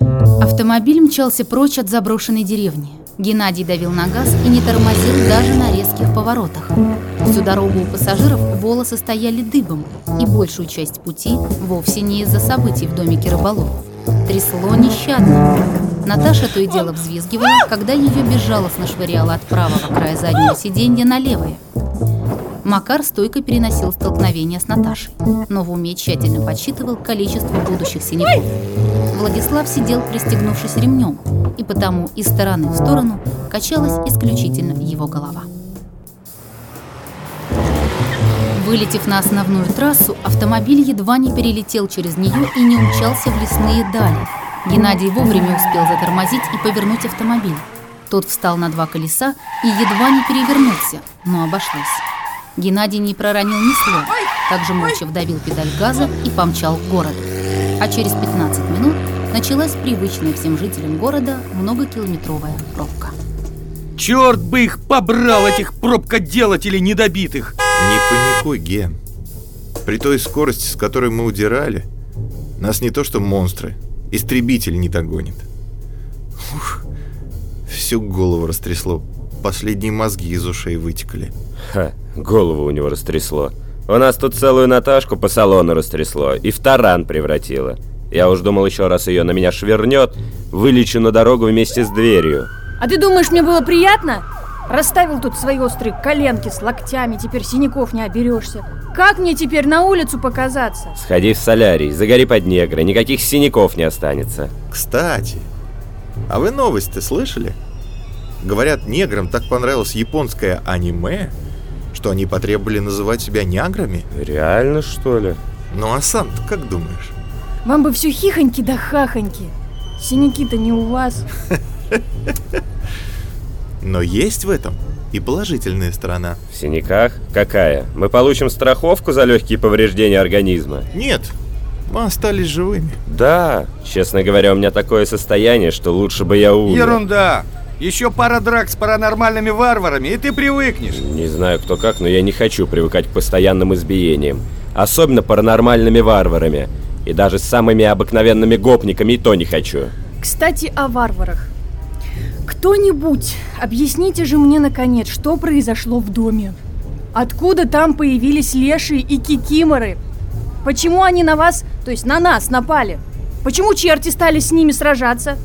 Автомобиль мчался прочь от заброшенной деревни. Геннадий давил на газ и не тормозил даже на резких поворотах. Всю дорогу у пассажиров волосы стояли дыбом, и большую часть пути вовсе не из-за событий в домике рыболовов. Трясло нещадно. Наташа то и дело взвизгивала, когда ее безжалостно швыряло от правого края заднего сиденья на левое. Макар стойко переносил столкновение с Наташей, но в уме тщательно подсчитывал количество будущих синяков. Владислав сидел, пристегнувшись ремнем, и потому из стороны в сторону качалась исключительно его голова. Вылетев на основную трассу, автомобиль едва не перелетел через нее и не умчался в лесные дали. Геннадий вовремя успел затормозить и повернуть автомобиль. Тот встал на два колеса и едва не перевернулся, но обошлось. Геннадий не проронил ни слова, также молча вдавил педаль газа и помчал к городу. А через 15 минут началась привычная всем жителям города многокилометровая пробка. Черт бы их побрал, этих пробкоделателей недобитых! Не паникуй, Ген. При той скорости, с которой мы удирали, нас не то что монстры, истребитель не догонит. Ух, всю голову растрясло, последние мозги из ушей вытекли. Ха, голову у него растрясло. У нас тут целую Наташку по салону растрясло и в таран превратило. Я уж думал, еще раз ее на меня швырнет, вылечу на дорогу вместе с дверью. А ты думаешь, мне было приятно? Расставил тут свои острые коленки с локтями, теперь синяков не оберешься. Как мне теперь на улицу показаться? Сходи в солярий, загори под негра, никаких синяков не останется. Кстати, а вы новость-то слышали? Говорят, неграм так понравилось японское аниме, что они потребовали называть себя няграми. Реально, что ли? Ну а сам ты как думаешь? Вам бы все хихоньки да хахоньки. Синяки-то не у вас. Но есть в этом и положительная сторона. В синяках? Какая? Мы получим страховку за легкие повреждения организма? Нет, мы остались живыми. Да, честно говоря, у меня такое состояние, что лучше бы я умер. Ерунда! Еще пара драк с паранормальными варварами, и ты привыкнешь. Не знаю кто как, но я не хочу привыкать к постоянным избиениям. Особенно паранормальными варварами. И даже с самыми обыкновенными гопниками и то не хочу. Кстати, о варварах. Кто-нибудь, объясните же мне наконец, что произошло в доме? Откуда там появились лешие и кикиморы? Почему они на вас, то есть на нас, напали? Почему черти стали с ними сражаться?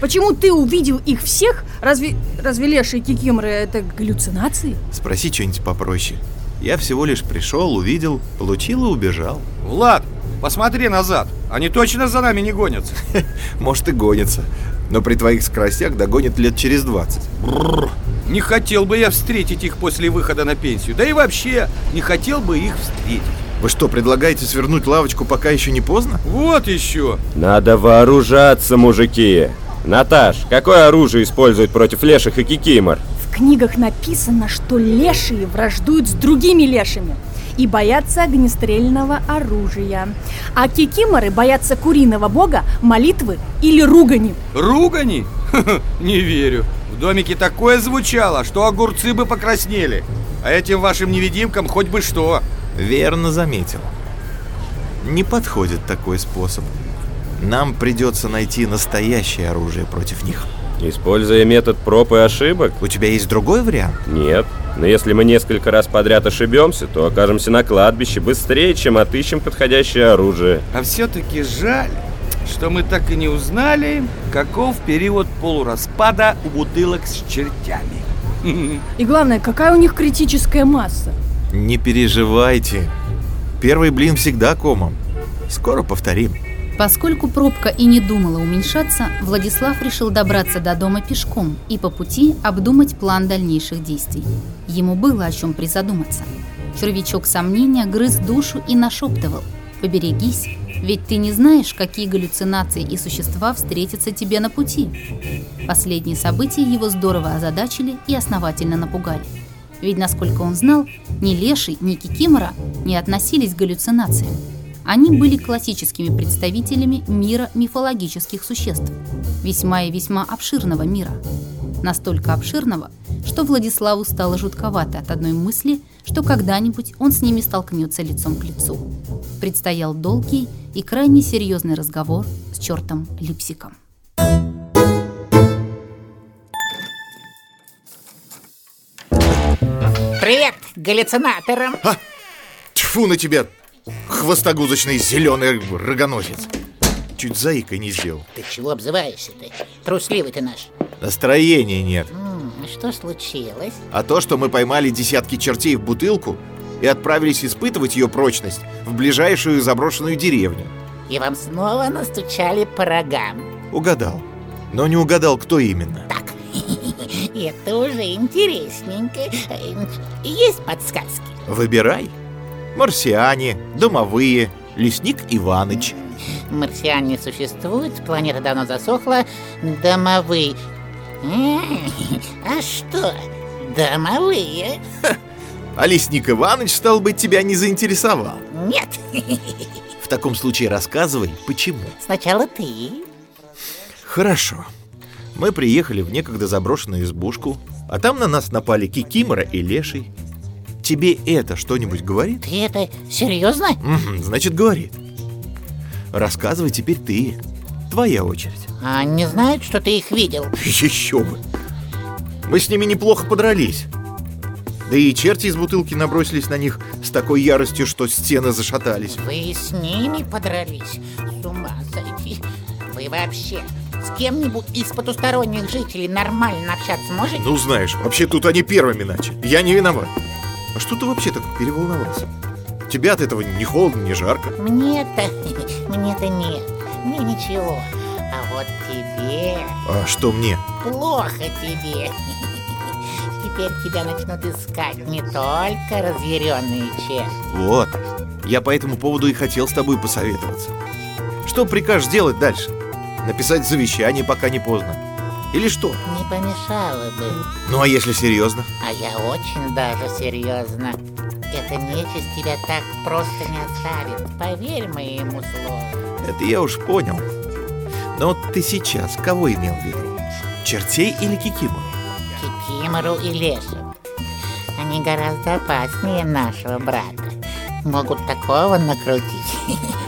Почему ты увидел их всех? Разве, разве лешие и кикиморы это галлюцинации? Спроси что-нибудь попроще. Я всего лишь пришел, увидел, получил и убежал. Влад, посмотри назад. Они точно за нами не гонятся. Может и гонятся, но при твоих скоростях догонят лет через 20. Бррр. Не хотел бы я встретить их после выхода на пенсию. Да и вообще, не хотел бы их встретить. Вы что, предлагаете свернуть лавочку, пока еще не поздно? Вот еще. Надо вооружаться, мужики. Наташ, какое оружие используют против леших и кикимор? В книгах написано, что лешие враждуют с другими лешими и боятся огнестрельного оружия. А кикиморы боятся куриного бога, молитвы или ругани. Ругани? Не верю. В домике такое звучало, что огурцы бы покраснели. А этим вашим невидимкам хоть бы что. Верно заметил. Не подходит такой способ. Нам придется найти настоящее оружие против них. Используя метод проб и ошибок? У тебя есть другой вариант? Нет. Но если мы несколько раз подряд ошибемся, то окажемся на кладбище быстрее, чем отыщем подходящее оружие. А все-таки жаль, что мы так и не узнали, каков период полураспада у бутылок с чертями. И главное, какая у них критическая масса. Не переживайте. Первый блин всегда комом. Скоро повторим. Поскольку пробка и не думала уменьшаться, Владислав решил добраться до дома пешком и по пути обдумать план дальнейших действий. Ему было о чем призадуматься. Червячок сомнения грыз душу и нашептывал «Поберегись, ведь ты не знаешь, какие галлюцинации и существа встретятся тебе на пути». Последние события его здорово озадачили и основательно напугали. Ведь, насколько он знал, ни Леший, ни Кикимора не относились к галлюцинациям. Они были классическими представителями мира мифологических существ, весьма и весьма обширного мира. Настолько обширного, что Владиславу стало жутковато от одной мысли, что когда-нибудь он с ними столкнется лицом к лицу. Предстоял долгий и крайне серьезный разговор с чертом Липсиком. Привет галлюцинаторам! А! Тьфу на тебя, хвостогузочный зеленый рогоносец. Чуть заикой не сделал. Ты чего обзываешься ты? Трусливый ты наш. Настроения нет. М, что случилось? А то, что мы поймали десятки чертей в бутылку и отправились испытывать ее прочность в ближайшую заброшенную деревню. И вам снова настучали по рогам. Угадал. Но не угадал, кто именно. Это уже интересненько. Есть подсказки? Выбирай. Марсиане, домовые, лесник Иваныч. Марсиане существуют, планета давно засохла, домовые. А что? Домовые? А лесник Иваныч, стал быть, тебя не заинтересовал. Нет. В таком случае рассказывай, почему. Сначала ты. Хорошо. Мы приехали в некогда заброшенную избушку, а там на нас напали Кикимора и Леший. Тебе это что-нибудь говорит? Ты это серьезно? Значит, говорит. Рассказывай теперь ты. Твоя очередь. А не знают, что ты их видел? Еще бы. Мы с ними неплохо подрались. Да и черти из бутылки набросились на них с такой яростью, что стены зашатались. Вы с ними подрались? С ума сойти. Вы вообще с кем-нибудь из потусторонних жителей нормально общаться можете? Ну, знаешь, вообще тут они первыми начали. Я не виноват. А что ты вообще так переволновался? Тебе от этого ни холодно, ни жарко. Мне-то... Мне-то нет. Мне ничего. А вот тебе... А что мне? Плохо тебе. Теперь тебя начнут искать не только разъяренные черти. Вот. Я по этому поводу и хотел с тобой посоветоваться. Что прикажешь делать дальше? Написать завещание, пока не поздно? Или что? Не помешало бы. Ну а если серьезно? А я очень даже серьезно. Эта нечисть тебя так просто не оставит. Поверь моему слову. Это я уж понял. Но вот ты сейчас кого имел в виду? Чертей или Кикимору? Кикимору и Лешу. Они гораздо опаснее нашего брата. Могут такого накрутить,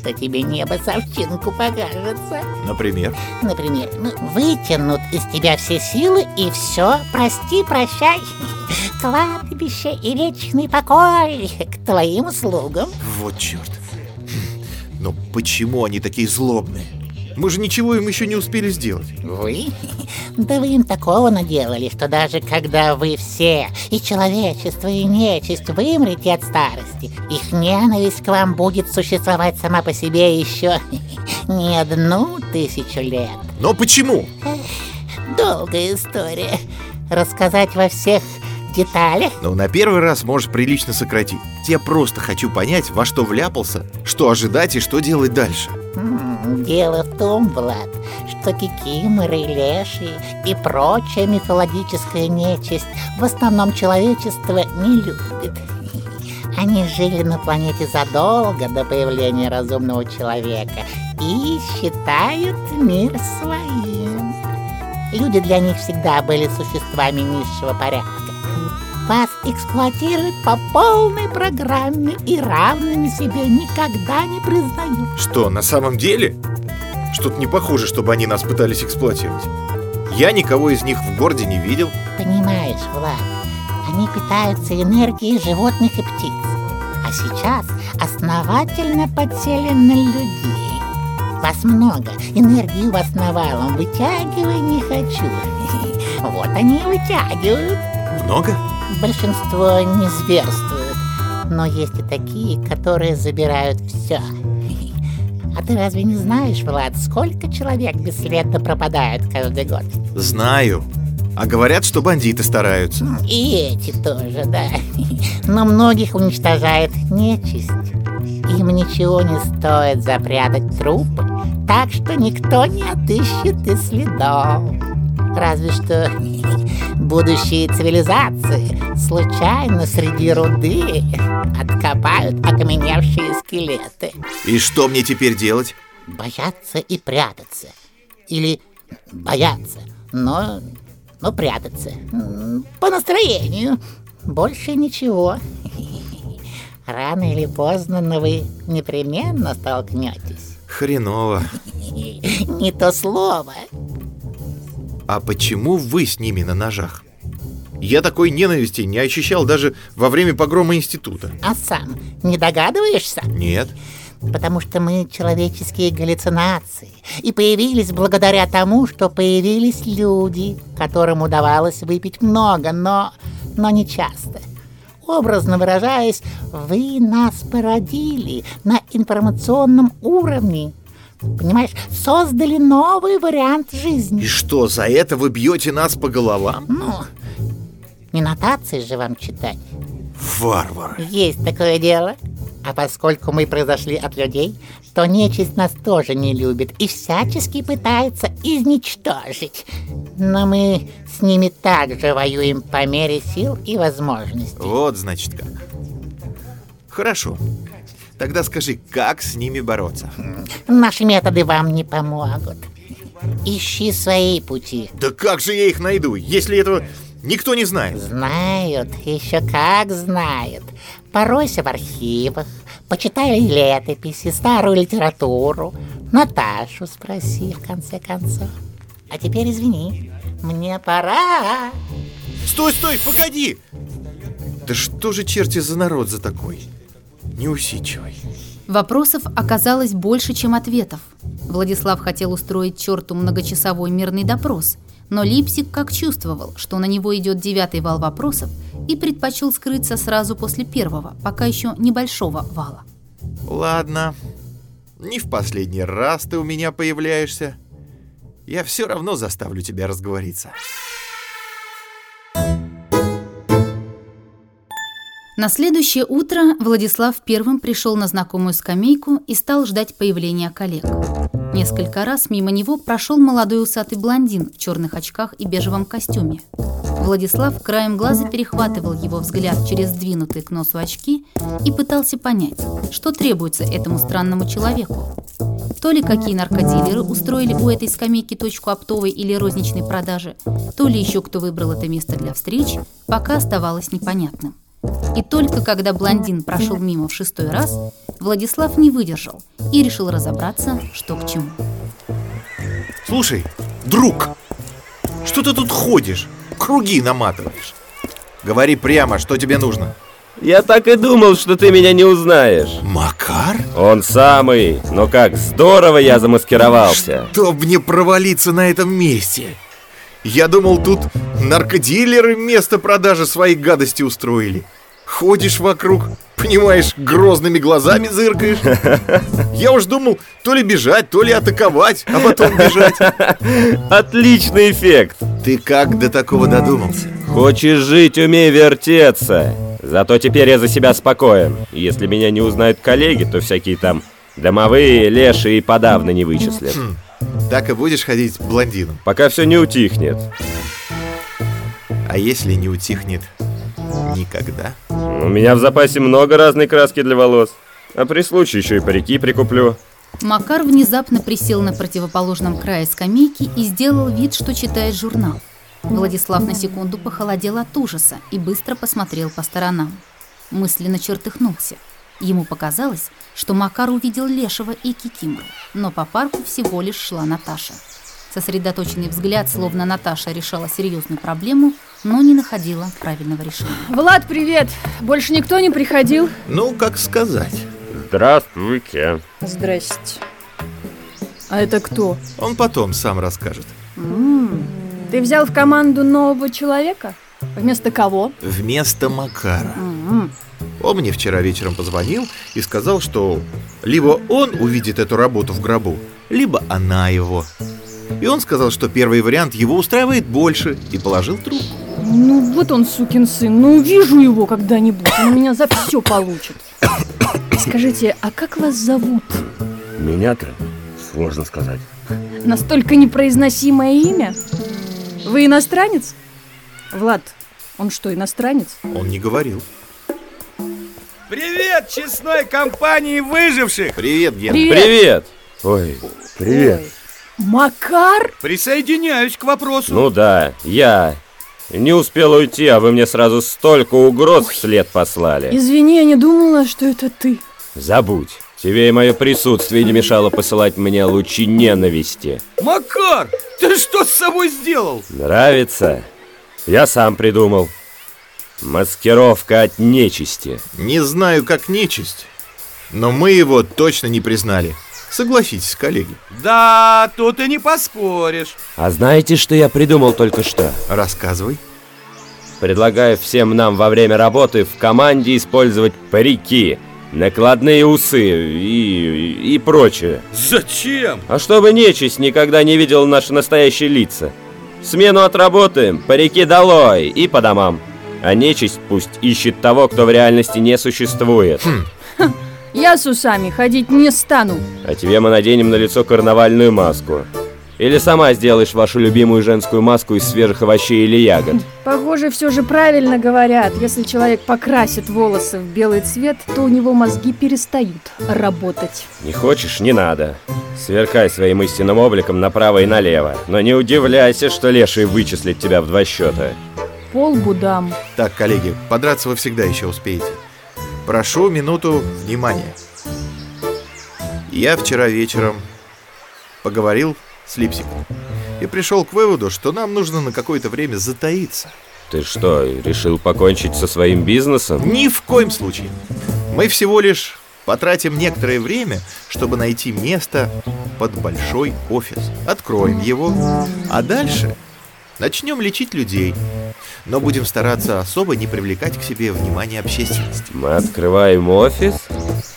что тебе небо совчинку покажется. Например? Например, ну, вытянут из тебя все силы и все, прости, прощай. Кладбище и вечный покой к твоим услугам. Вот черт. Хм, Но почему они такие злобные? Мы же ничего им еще не успели сделать. Вы? Да вы им такого наделали, что даже когда вы все, и человечество, и нечисть, вымрете от старости, их ненависть к вам будет существовать сама по себе еще не одну тысячу лет. Но почему? Долгая история. Рассказать во всех деталях? Ну, на первый раз можешь прилично сократить. Я просто хочу понять, во что вляпался, что ожидать и что делать дальше. М, Дело в том, Влад, что кикиморы, леши и прочая мифологическая нечисть в основном человечество не любит. Они жили на планете задолго до появления разумного человека и считают мир своим. Люди для них всегда были существами низшего порядка. Вас эксплуатируют по полной программе и равными себе никогда не признают. Что, на самом деле? Что-то не похоже, чтобы они нас пытались эксплуатировать. Я никого из них в городе не видел. Понимаешь, Влад, они питаются энергией животных и птиц. А сейчас основательно подсели на людей. Вас много, энергии у вас навалом, вытягивай не хочу. Вот они и вытягивают. Много? Большинство не зверствуют, но есть и такие, которые забирают все. А ты разве не знаешь, Влад, сколько человек бесследно пропадают каждый год? Знаю. А говорят, что бандиты стараются. И эти тоже, да. Но многих уничтожает нечисть. Им ничего не стоит запрятать трупы, так что никто не отыщет и следов. Разве что будущие цивилизации случайно среди руды откопают окаменевшие скелеты. И что мне теперь делать? Бояться и прятаться. Или бояться, но, но прятаться. По настроению. Больше ничего. Рано или поздно, но вы непременно столкнетесь. Хреново. Не то слово. А почему вы с ними на ножах? Я такой ненависти не ощущал даже во время погрома института. А сам не догадываешься? Нет. Потому что мы человеческие галлюцинации. И появились благодаря тому, что появились люди, которым удавалось выпить много, но, но не часто. Образно выражаясь, вы нас породили на информационном уровне. Понимаешь, создали новый вариант жизни. И что, за это вы бьете нас по головам? Ну, не нотации же вам читать. Варвары. Есть такое дело. А поскольку мы произошли от людей, то нечисть нас тоже не любит и всячески пытается изничтожить. Но мы с ними также воюем по мере сил и возможностей. Вот, значит, как. Хорошо. Тогда скажи, как с ними бороться? Наши методы вам не помогут. Ищи свои пути. Да как же я их найду, если этого никто не знает? Знают, еще как знают. Поройся в архивах, почитай летописи, старую литературу. Наташу спроси, в конце концов. А теперь извини, мне пора. Стой, стой, погоди! Да что же черти за народ за такой? Неусидчивый. Вопросов оказалось больше, чем ответов. Владислав хотел устроить черту многочасовой мирный допрос, но Липсик как чувствовал, что на него идет девятый вал вопросов, и предпочел скрыться сразу после первого, пока еще небольшого вала. Ладно, не в последний раз ты у меня появляешься. Я все равно заставлю тебя разговориться. На следующее утро Владислав первым пришел на знакомую скамейку и стал ждать появления коллег. Несколько раз мимо него прошел молодой усатый блондин в черных очках и бежевом костюме. Владислав краем глаза перехватывал его взгляд через сдвинутые к носу очки и пытался понять, что требуется этому странному человеку. То ли какие наркодилеры устроили у этой скамейки точку оптовой или розничной продажи, то ли еще кто выбрал это место для встреч, пока оставалось непонятным. И только когда блондин прошел мимо в шестой раз, Владислав не выдержал и решил разобраться, что к чему. Слушай, друг, что ты тут ходишь? Круги наматываешь. Говори прямо, что тебе нужно. Я так и думал, что ты меня не узнаешь. Макар? Он самый. Но как здорово я замаскировался. Чтоб мне провалиться на этом месте. Я думал, тут наркодилеры место продажи своей гадости устроили. Ходишь вокруг, понимаешь, грозными глазами зыркаешь. Я уж думал, то ли бежать, то ли атаковать, а потом бежать. Отличный эффект. Ты как до такого додумался? Хочешь жить, умей вертеться. Зато теперь я за себя спокоен. Если меня не узнают коллеги, то всякие там домовые, леши и подавно не вычислят. Хм, так и будешь ходить блондином. Пока все не утихнет. А если не утихнет никогда? У меня в запасе много разной краски для волос. А при случае еще и парики прикуплю. Макар внезапно присел на противоположном крае скамейки и сделал вид, что читает журнал. Владислав на секунду похолодел от ужаса и быстро посмотрел по сторонам. Мысленно чертыхнулся. Ему показалось, что Макар увидел Лешего и Кикимору, но по парку всего лишь шла Наташа. Сосредоточенный взгляд, словно Наташа решала серьезную проблему, но не находила правильного решения. Влад, привет! Больше никто не приходил? Ну, как сказать. Здравствуйте. Здрасте. А это кто? Он потом сам расскажет. М, Ты взял в команду нового человека? Вместо кого? Вместо Макара. М, Он мне вчера вечером позвонил и сказал, что либо он увидит эту работу в гробу, либо она его. И он сказал, что первый вариант его устраивает больше, и положил трубку. Ну вот он, сукин сын, ну увижу его когда-нибудь, он меня за все получит. Скажите, а как вас зовут? Меня-то сложно сказать. Настолько непроизносимое имя? Вы иностранец? Влад, он что, иностранец? Он не говорил. Привет честной компании выживших! Привет, Ген. Привет. Привет. Ой, привет. Ой. Макар? Присоединяюсь к вопросу. Ну да, я. Не успел уйти, а вы мне сразу столько угроз вслед послали. Извини, я не думала, что это ты. Забудь. Тебе и мое присутствие не мешало посылать мне лучи ненависти. Макар, ты что с собой сделал? Нравится? Я сам придумал. Маскировка от нечисти. Не знаю, как нечисть, но мы его точно не признали. Согласитесь, коллеги. Да, тут и не поспоришь. А знаете, что я придумал только что? Рассказывай. Предлагаю всем нам во время работы в команде использовать парики, накладные усы и, и прочее. Зачем? А чтобы нечисть никогда не видела наши настоящие лица. Смену отработаем, парики долой и по домам. А нечисть пусть ищет того, кто в реальности не существует. Я с усами ходить не стану. А тебе мы наденем на лицо карнавальную маску. Или сама сделаешь вашу любимую женскую маску из свежих овощей или ягод. Похоже, все же правильно говорят. Если человек покрасит волосы в белый цвет, то у него мозги перестают работать. Не хочешь, не надо. Сверкай своим истинным обликом направо и налево. Но не удивляйся, что леший вычислит тебя в два счета. Пол будам. Так, коллеги, подраться вы всегда еще успеете. Прошу минуту внимания. Я вчера вечером поговорил с Липсиком и пришел к выводу, что нам нужно на какое-то время затаиться. Ты что, решил покончить со своим бизнесом? Ни в коем случае. Мы всего лишь потратим некоторое время, чтобы найти место под большой офис. Откроем его, а дальше начнем лечить людей. Но будем стараться особо не привлекать к себе внимание общественности. Мы открываем офис?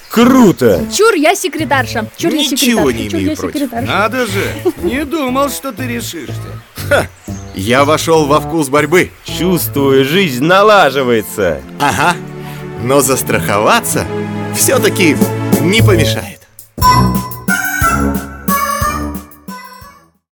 Круто! Чур, я секретарша. Чур, я Ничего секретарша. не Чур, имею против. секретарша. Надо же, не думал, что ты решишься. Я вошел во вкус борьбы. Чувствую, жизнь налаживается. Ага. Но застраховаться все-таки не помешает.